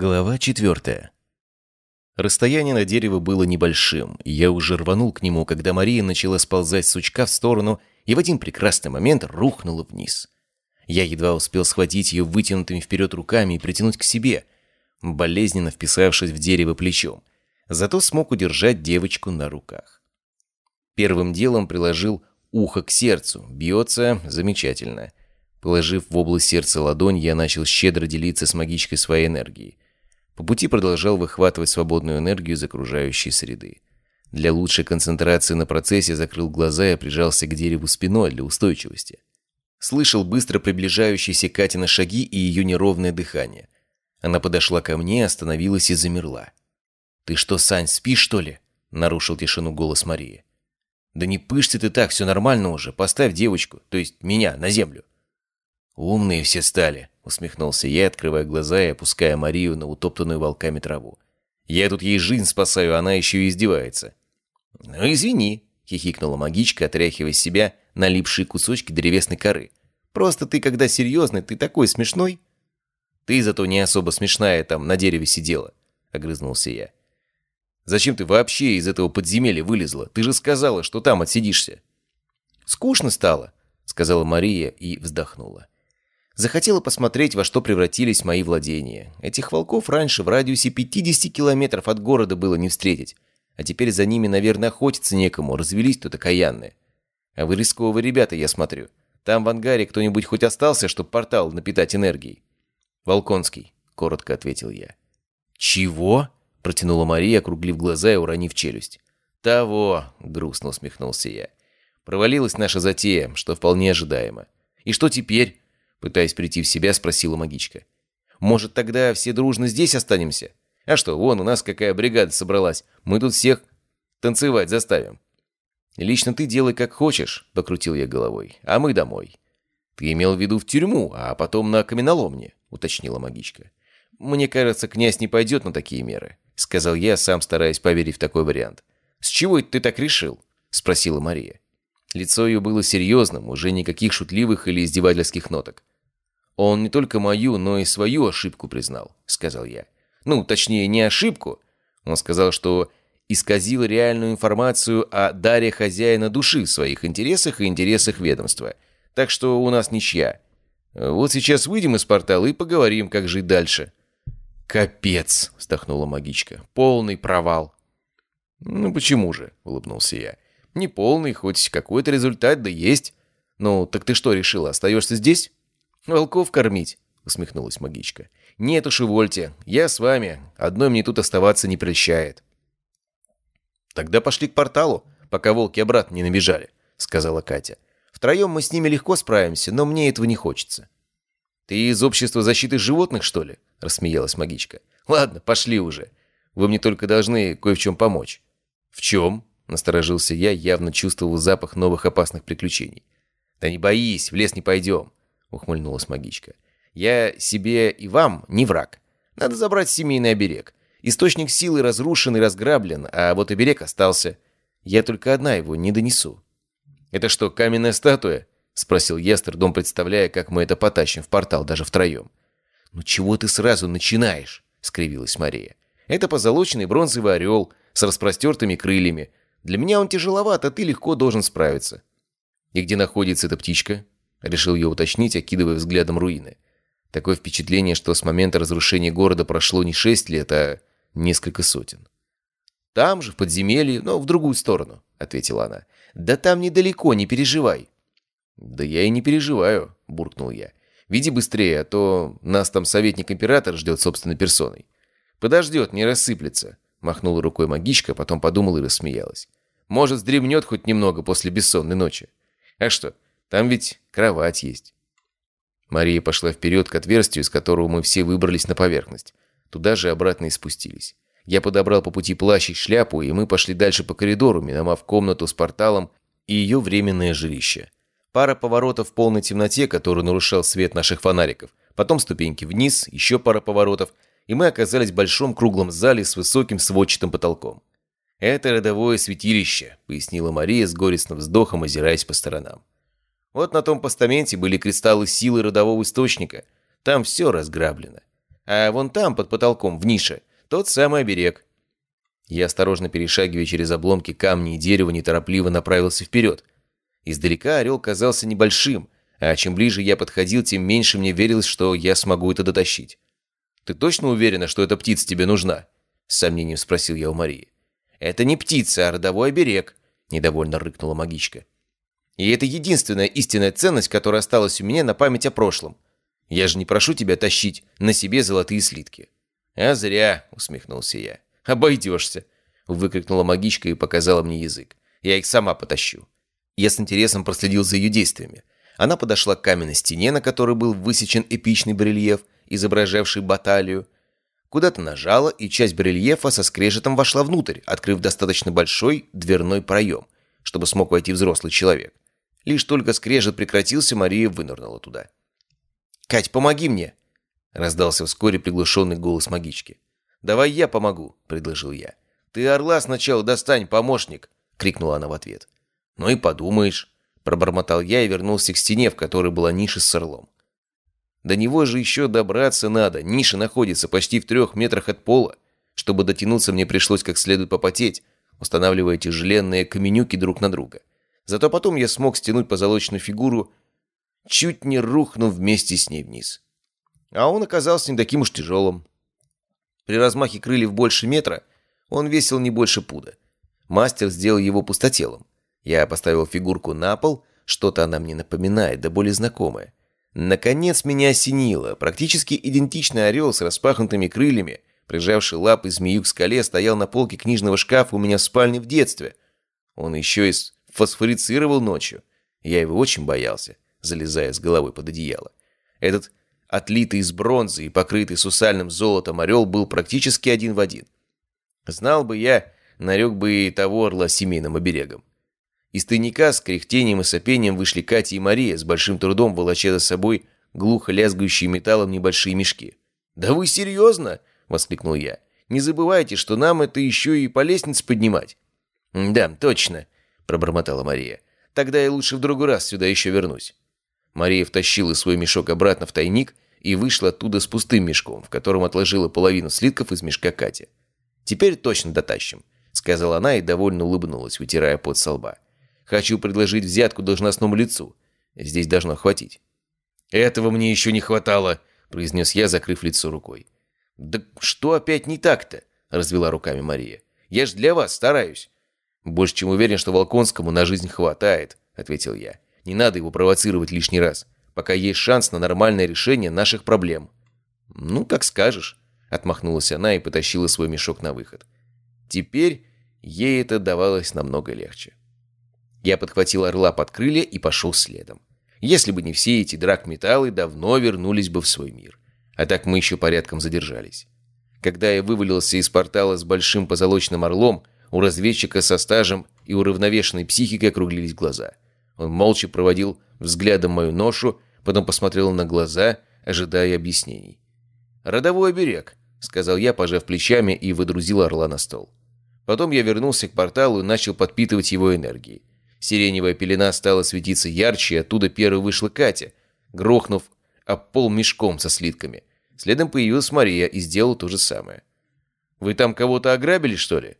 Глава четвертая. Расстояние на дерево было небольшим, и я уже рванул к нему, когда Мария начала сползать с сучка в сторону и в один прекрасный момент рухнула вниз. Я едва успел схватить ее вытянутыми вперед руками и притянуть к себе, болезненно вписавшись в дерево плечом. Зато смог удержать девочку на руках. Первым делом приложил ухо к сердцу. Бьется замечательно. Положив в область сердца ладонь, я начал щедро делиться с магичкой своей энергией. По пути продолжал выхватывать свободную энергию из окружающей среды. Для лучшей концентрации на процессе закрыл глаза и прижался к дереву спиной для устойчивости. Слышал быстро приближающиеся Катина шаги и ее неровное дыхание. Она подошла ко мне, остановилась и замерла. «Ты что, Сань, спишь, что ли?» — нарушил тишину голос Марии. «Да не пышься ты так, все нормально уже. Поставь девочку, то есть меня, на землю». «Умные все стали», — усмехнулся я, открывая глаза и опуская Марию на утоптанную волками траву. «Я тут ей жизнь спасаю, она еще и издевается». «Ну, извини», — хихикнула магичка, отряхивая себя налипшие кусочки древесной коры. «Просто ты, когда серьезный, ты такой смешной». «Ты зато не особо смешная там на дереве сидела», — огрызнулся я. «Зачем ты вообще из этого подземелья вылезла? Ты же сказала, что там отсидишься». «Скучно стало», — сказала Мария и вздохнула. Захотела посмотреть, во что превратились мои владения. Этих волков раньше в радиусе 50 километров от города было не встретить. А теперь за ними, наверное, охотиться некому, развелись тут окаянные. А вы рисковые ребята, я смотрю. Там в ангаре кто-нибудь хоть остался, чтобы портал напитать энергией? «Волконский», — коротко ответил я. «Чего?» — протянула Мария, округлив глаза и уронив челюсть. «Того», — грустно усмехнулся я. «Провалилась наша затея, что вполне ожидаемо. И что теперь?» Пытаясь прийти в себя, спросила магичка. «Может, тогда все дружно здесь останемся? А что, вон у нас какая бригада собралась. Мы тут всех танцевать заставим». «Лично ты делай как хочешь», — покрутил я головой. «А мы домой». «Ты имел в виду в тюрьму, а потом на каменоломне», — уточнила магичка. «Мне кажется, князь не пойдет на такие меры», — сказал я, сам стараясь поверить в такой вариант. «С чего это ты так решил?» — спросила Мария. Лицо ее было серьезным, уже никаких шутливых или издевательских ноток. «Он не только мою, но и свою ошибку признал», — сказал я. «Ну, точнее, не ошибку. Он сказал, что исказил реальную информацию о даре хозяина души в своих интересах и интересах ведомства. Так что у нас ничья. Вот сейчас выйдем из портала и поговорим, как жить дальше». «Капец!» — вздохнула магичка. «Полный провал». «Ну почему же?» — улыбнулся я. «Не полный, хоть какой-то результат да есть. Ну, так ты что решила, остаешься здесь?» «Волков кормить», — усмехнулась магичка. «Нет уж и вольте. Я с вами. Одной мне тут оставаться не прельщает». «Тогда пошли к порталу, пока волки обратно не набежали», — сказала Катя. «Втроем мы с ними легко справимся, но мне этого не хочется». «Ты из общества защиты животных, что ли?» — рассмеялась магичка. «Ладно, пошли уже. Вы мне только должны кое в чем помочь». «В чем?» — насторожился я, явно чувствовал запах новых опасных приключений. «Да не боись, в лес не пойдем. — ухмыльнулась магичка. «Я себе и вам не враг. Надо забрать семейный оберег. Источник силы разрушен и разграблен, а вот оберег остался. Я только одна его не донесу». «Это что, каменная статуя?» — спросил я, с трудом представляя, как мы это потащим в портал даже втроем. «Ну чего ты сразу начинаешь?» — скривилась Мария. «Это позолоченный бронзовый орел с распростертыми крыльями. Для меня он тяжеловат, а ты легко должен справиться». «И где находится эта птичка?» Решил я уточнить, окидывая взглядом руины. Такое впечатление, что с момента разрушения города прошло не шесть лет, а несколько сотен. «Там же, в подземелье, но в другую сторону», — ответила она. «Да там недалеко, не переживай». «Да я и не переживаю», — буркнул я. «Веди быстрее, а то нас там советник-император ждет собственной персоной». «Подождет, не рассыплется», — махнула рукой магичка, потом подумала и рассмеялась. «Может, сдремнет хоть немного после бессонной ночи. А что, там ведь кровать есть». Мария пошла вперед к отверстию, из которого мы все выбрались на поверхность. Туда же обратно и спустились. Я подобрал по пути плащ и шляпу, и мы пошли дальше по коридору, миновав комнату с порталом и ее временное жилище. Пара поворотов в полной темноте, который нарушал свет наших фонариков. Потом ступеньки вниз, еще пара поворотов, и мы оказались в большом круглом зале с высоким сводчатым потолком. «Это родовое святилище», — пояснила Мария с горестным вздохом, озираясь по сторонам. Вот на том постаменте были кристаллы силы родового источника. Там все разграблено. А вон там, под потолком, в нише, тот самый оберег». Я, осторожно перешагивая через обломки камней и дерева, неторопливо направился вперед. Издалека орел казался небольшим, а чем ближе я подходил, тем меньше мне верилось, что я смогу это дотащить. «Ты точно уверена, что эта птица тебе нужна?» С сомнением спросил я у Марии. «Это не птица, а родовой оберег», — недовольно рыкнула магичка. «И это единственная истинная ценность, которая осталась у меня на память о прошлом. Я же не прошу тебя тащить на себе золотые слитки». «А зря», — усмехнулся я. «Обойдешься», — выкрикнула магичка и показала мне язык. «Я их сама потащу». Я с интересом проследил за ее действиями. Она подошла к каменной стене, на которой был высечен эпичный барельеф, изображавший баталию, куда-то нажала, и часть барельефа со скрежетом вошла внутрь, открыв достаточно большой дверной проем, чтобы смог войти взрослый человек. Лишь только скрежет прекратился, Мария вынырнула туда. «Кать, помоги мне!» — раздался вскоре приглушенный голос магички. «Давай я помогу», — предложил я. «Ты орла сначала достань, помощник!» — крикнула она в ответ. «Ну и подумаешь», — пробормотал я и вернулся к стене, в которой была ниша с орлом. До него же еще добраться надо. Ниша находится почти в трех метрах от пола. Чтобы дотянуться, мне пришлось как следует попотеть, устанавливая тяжеленные каменюки друг на друга. Зато потом я смог стянуть позолоченную фигуру, чуть не рухнув вместе с ней вниз. А он оказался не таким уж тяжелым. При размахе крыльев больше метра он весил не больше пуда. Мастер сделал его пустотелом. Я поставил фигурку на пол, что-то она мне напоминает, да более знакомое. Наконец меня осенило. Практически идентичный орел с распахнутыми крыльями, прижавший лапы змею к скале, стоял на полке книжного шкафа у меня в спальне в детстве. Он еще и фосфорицировал ночью. Я его очень боялся, залезая с головой под одеяло. Этот отлитый из бронзы и покрытый сусальным золотом орел был практически один в один. Знал бы я, нарек бы и того орла семейным оберегом. Из тайника с кряхтением и сопением вышли Катя и Мария, с большим трудом волоча за собой глухо лязгающие металлом небольшие мешки. «Да вы серьезно?» — воскликнул я. «Не забывайте, что нам это еще и по лестнице поднимать». «Да, точно», — пробормотала Мария. «Тогда я лучше в другой раз сюда еще вернусь». Мария втащила свой мешок обратно в тайник и вышла оттуда с пустым мешком, в котором отложила половину слитков из мешка Кати. «Теперь точно дотащим», — сказала она и довольно улыбнулась, вытирая пот со лба. Хочу предложить взятку должностному лицу. Здесь должно хватить». «Этого мне еще не хватало», — произнес я, закрыв лицо рукой. «Да что опять не так-то?» — развела руками Мария. «Я ж для вас стараюсь». «Больше чем уверен, что Волконскому на жизнь хватает», — ответил я. «Не надо его провоцировать лишний раз, пока есть шанс на нормальное решение наших проблем». «Ну, как скажешь», — отмахнулась она и потащила свой мешок на выход. Теперь ей это давалось намного легче. Я подхватил орла под крылья и пошел следом. Если бы не все эти драгметаллы, давно вернулись бы в свой мир. А так мы еще порядком задержались. Когда я вывалился из портала с большим позолоченным орлом, у разведчика со стажем и уравновешенной психикой округлились глаза. Он молча проводил взглядом мою ношу, потом посмотрел на глаза, ожидая объяснений. «Родовой оберег», — сказал я, пожав плечами, и выдрузил орла на стол. Потом я вернулся к порталу и начал подпитывать его энергией. Сиреневая пелена стала светиться ярче, и оттуда первой вышла Катя, грохнув об пол мешком со слитками. Следом появилась Мария и сделала то же самое. «Вы там кого-то ограбили, что ли?»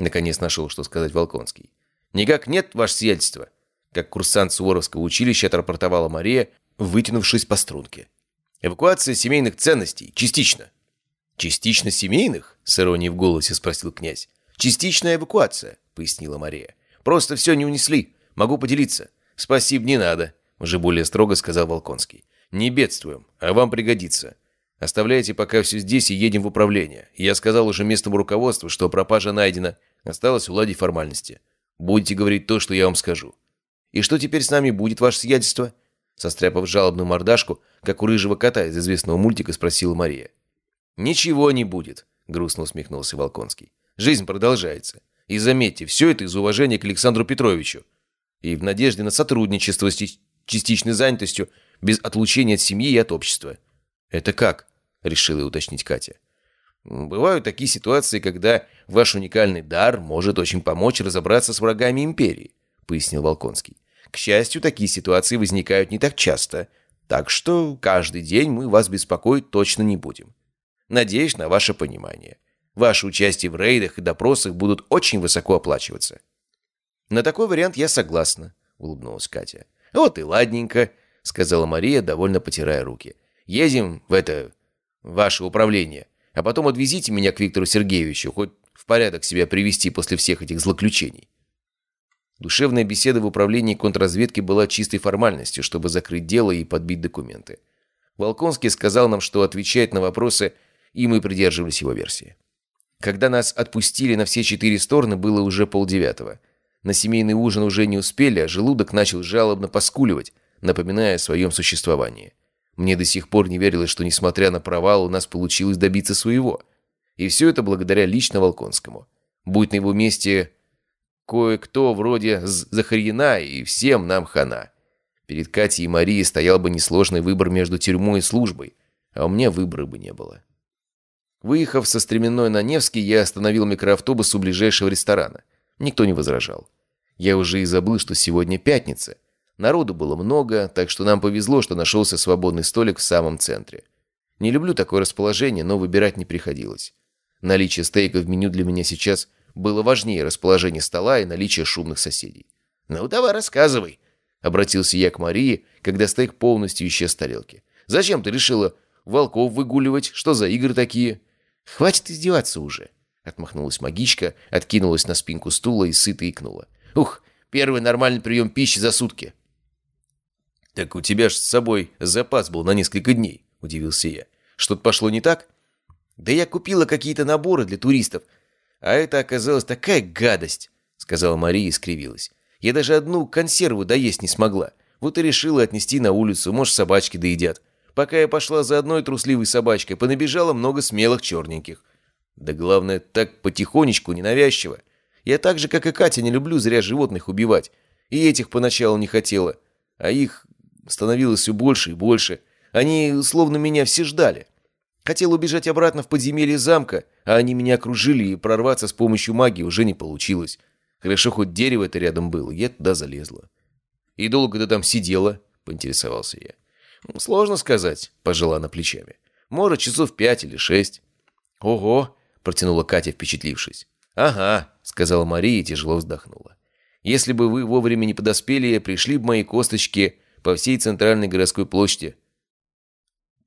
Наконец нашел, что сказать Волконский. «Никак нет, ваше сиятельство!» Как курсант Суворовского училища отрапортовала Мария, вытянувшись по струнке. «Эвакуация семейных ценностей. Частично». «Частично семейных?» — с иронией в голосе спросил князь. «Частичная эвакуация», — пояснила Мария. Просто все не унесли. Могу поделиться». «Спасибо, не надо», — уже более строго сказал Волконский. «Не бедствуем, а вам пригодится. Оставляйте пока все здесь и едем в управление. Я сказал уже местному руководству, что пропажа найдена. Осталось уладить формальности. Будете говорить то, что я вам скажу». «И что теперь с нами будет, ваше сиятельство?» Состряпав жалобную мордашку, как у рыжего кота из известного мультика, спросила Мария. «Ничего не будет», — грустно усмехнулся Волконский. «Жизнь продолжается. И заметьте, все это из уважения к Александру Петровичу. И в надежде на сотрудничество с частичной занятостью, без отлучения от семьи и от общества. «Это как?» – решила уточнить Катя. «Бывают такие ситуации, когда ваш уникальный дар может очень помочь разобраться с врагами империи», – пояснил Волконский. «К счастью, такие ситуации возникают не так часто, так что каждый день мы вас беспокоить точно не будем». Надеюсь на ваше понимание. Ваше участие в рейдах и допросах будут очень высоко оплачиваться». «На такой вариант я согласна», — улыбнулась Катя. «Вот и ладненько», — сказала Мария, довольно потирая руки. «Едем в это... ваше управление, а потом отвезите меня к Виктору Сергеевичу, хоть в порядок себя привести после всех этих злоключений». Душевная беседа в управлении контрразведки была чистой формальностью, чтобы закрыть дело и подбить документы. Волконский сказал нам, что отвечает на вопросы, и мы придерживались его версии. Когда нас отпустили на все четыре стороны, было уже полдевятого. На семейный ужин уже не успели, а желудок начал жалобно поскуливать, напоминая о своем существовании. Мне до сих пор не верилось, что, несмотря на провал, у нас получилось добиться своего. И все это благодаря лично Волконскому. Будь на его месте кое-кто вроде Захарьина, и всем нам хана. Перед Катей и Марией стоял бы несложный выбор между тюрьмой и службой, а у меня выбора бы не было. Выехав со стременной на Невский, я остановил микроавтобус у ближайшего ресторана. Никто не возражал. Я уже и забыл, что сегодня пятница. Народу было много, так что нам повезло, что нашелся свободный столик в самом центре. Не люблю такое расположение, но выбирать не приходилось. Наличие стейка в меню для меня сейчас было важнее расположения стола и наличия шумных соседей. «Ну, давай рассказывай», — обратился я к Марии, когда стейк полностью исчез с тарелки. «Зачем ты решила волков выгуливать? Что за игры такие?» «Хватит издеваться уже», — отмахнулась магичка, откинулась на спинку стула и сыто икнула. «Ух, первый нормальный прием пищи за сутки». «Так у тебя ж с собой запас был на несколько дней», — удивился я. «Что-то пошло не так?» «Да я купила какие-то наборы для туристов, а это оказалась такая гадость», — сказала Мария и скривилась. «Я даже одну консерву доесть не смогла. Вот и решила отнести на улицу, может, собачки доедят. Пока я пошла за одной трусливой собачкой, понабежало много смелых черненьких. Да главное, так потихонечку, ненавязчиво. Я так же, как и Катя, не люблю зря животных убивать. И этих поначалу не хотела. А их становилось все больше и больше. Они словно меня все ждали. Хотел убежать обратно в подземелье замка, а они меня окружили, и прорваться с помощью магии уже не получилось. Хорошо, хоть дерево это рядом было, я туда залезла. «И долго ты там сидела?» — поинтересовался я. «Сложно сказать», — пожала она плечами. «Может, часов пять или шесть». «Ого!» — протянула Катя, впечатлившись. «Ага», — сказала Мария и тяжело вздохнула. «Если бы вы вовремя не подоспели, пришли бы мои косточки по всей центральной городской площади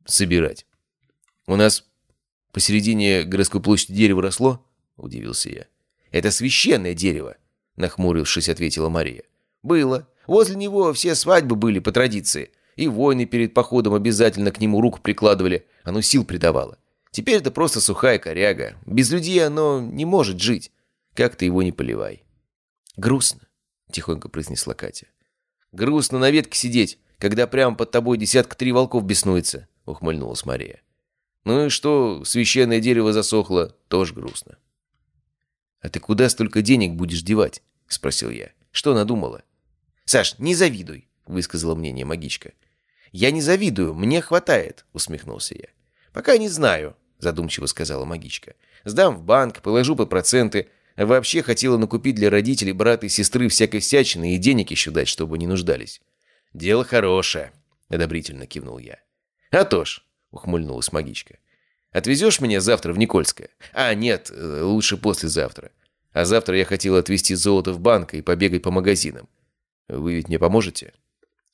собирать. У нас посередине городской площади дерево росло?» — удивился я. «Это священное дерево», — нахмурившись, ответила Мария. «Было. Возле него все свадьбы были по традиции. И воины перед походом обязательно к нему руку прикладывали, оно сил придавало. Теперь это просто сухая коряга. Без людей оно не может жить. Как ты его не поливай. «Грустно», — тихонько произнесла Катя. «Грустно на ветке сидеть, когда прямо под тобой десятка три волков беснуется», — ухмыльнулась Мария. «Ну и что, священное дерево засохло, тоже грустно». «А ты куда столько денег будешь девать?» — спросил я. «Что надумала?» «Саш, не завидуй», — высказала мнение магичка. «Я не завидую, мне хватает», — усмехнулся я. «Пока не знаю», — задумчиво сказала магичка. «Сдам в банк, положу под проценты. Вообще хотела накупить для родителей, брата и сестры всякой всячины и денег еще дать, чтобы не нуждались». «Дело хорошее», — одобрительно кивнул я. «А то ж», — ухмыльнулась магичка. «Отвезешь меня завтра в Никольское?» «А, нет, э, лучше послезавтра. А завтра я хотел отвезти золото в банк и побегать по магазинам. Вы ведь мне поможете?»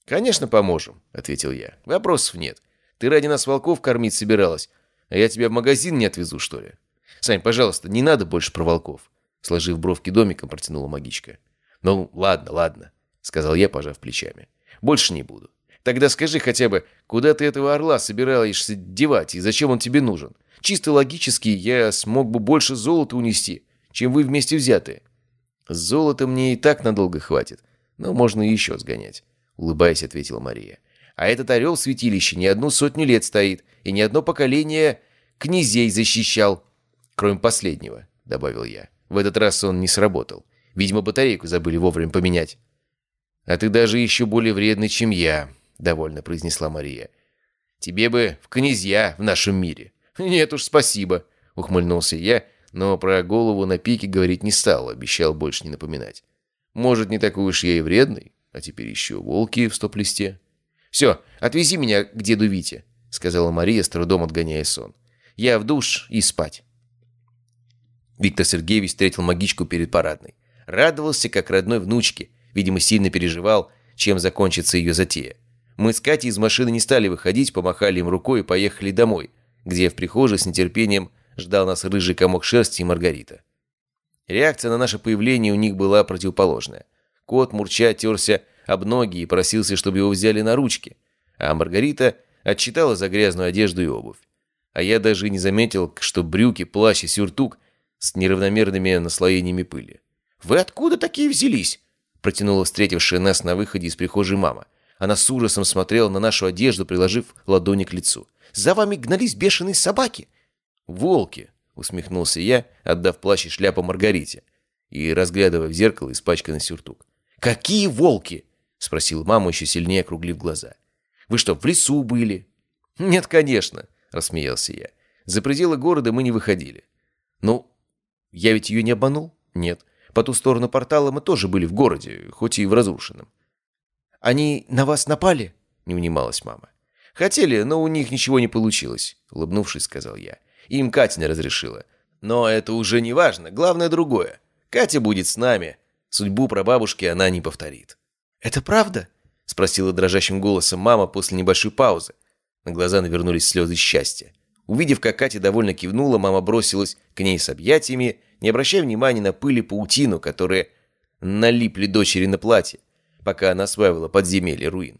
«Конечно, поможем», — ответил я. «Вопросов нет. Ты ради нас волков кормить собиралась, а я тебя в магазин не отвезу, что ли? Сань, пожалуйста, не надо больше про волков», — сложив бровки домиком, протянула магичка. «Ну, ладно, ладно», — сказал я, пожав плечами. «Больше не буду. Тогда скажи хотя бы, куда ты этого орла собираешься девать и зачем он тебе нужен? Чисто логически я смог бы больше золота унести, чем вы вместе взятые. Золота мне и так надолго хватит, но можно еще сгонять улыбаясь, ответила Мария. «А этот орел в святилище не одну сотню лет стоит, и ни одно поколение князей защищал, кроме последнего», — добавил я. В этот раз он не сработал. Видимо, батарейку забыли вовремя поменять. «А ты даже еще более вредный, чем я», — довольно произнесла Мария. «Тебе бы в князья в нашем мире». «Нет уж, спасибо», — ухмыльнулся я, но про голову на пике говорить не стал, обещал больше не напоминать. «Может, не такой уж я и вредный?» А теперь еще волки в стоп-листе. «Все, отвези меня к деду Вите», — сказала Мария, с трудом отгоняя сон. Я в душ и спать». Виктор Сергеевич встретил магичку перед парадной. Радовался, как родной внучке. Видимо, сильно переживал, чем закончится ее затея. Мы с Катей из машины не стали выходить, помахали им рукой и поехали домой, где в прихожей с нетерпением ждал нас рыжий комок шерсти и Маргарита. Реакция на наше появление у них была противоположная. Кот, мурча, терся об ноги и просился, чтобы его взяли на ручки, а Маргарита отчитала за грязную одежду и обувь. А я даже не заметил, что брюки, плащ и сюртук с неравномерными наслоениями пыли. «Вы откуда такие взялись?» протянула встретившая нас на выходе из прихожей мама. Она с ужасом смотрела на нашу одежду, приложив ладони к лицу. «За вами гнались бешеные собаки!» «Волки!» — усмехнулся я, отдав плащ и шляпу Маргарите и разглядывая в зеркало испачканный сюртук. «Какие волки?» — спросил мама, еще сильнее округлив глаза. «Вы что, в лесу были?» «Нет, конечно», — рассмеялся я. «За пределы города мы не выходили». «Ну, я ведь ее не обманул?» «Нет. По ту сторону портала мы тоже были в городе, хоть и в разрушенном». «Они на вас напали?» — не унималась мама. «Хотели, но у них ничего не получилось», — улыбнувшись, сказал я. «Им Катя не разрешила. Но это уже не важно, главное другое. Катя будет с нами. Судьбу прабабушки она не повторит». «Это правда?» — спросила дрожащим голосом мама после небольшой паузы. На глаза навернулись слезы счастья. Увидев, как Катя довольно кивнула, мама бросилась к ней с объятиями, не обращая внимания на пыль и паутину, которые налипли дочери на платье, пока она осваивала подземелье руин.